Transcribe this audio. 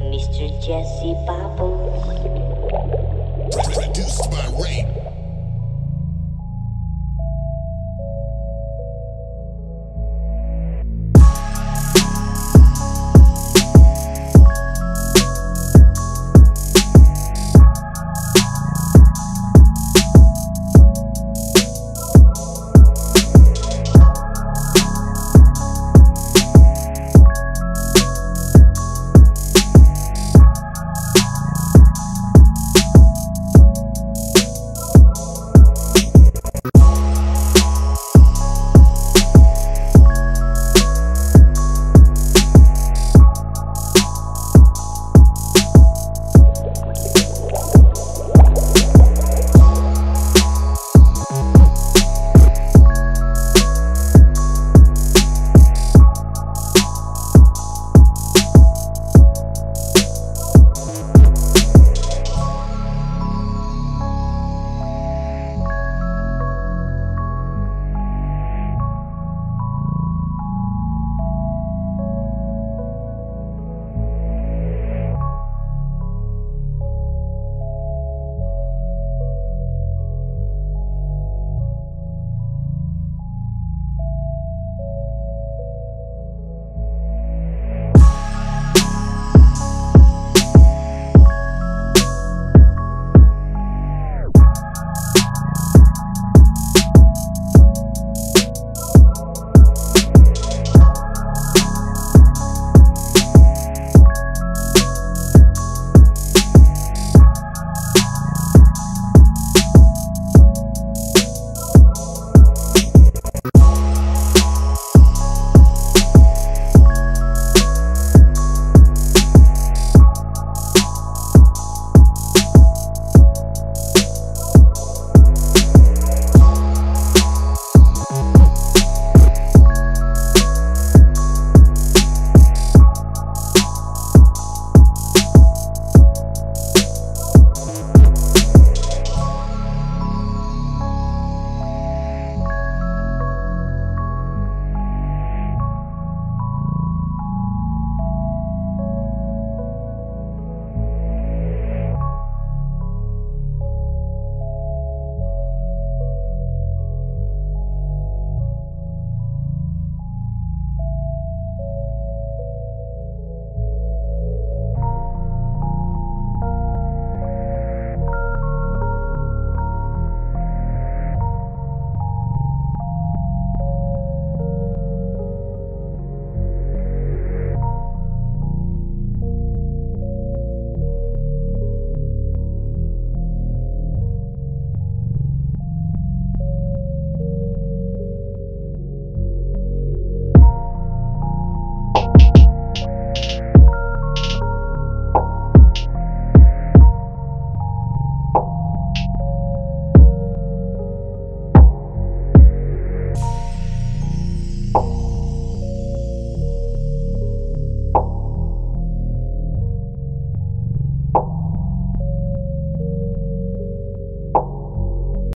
Mr. Jesse Bobble. Produced by Ray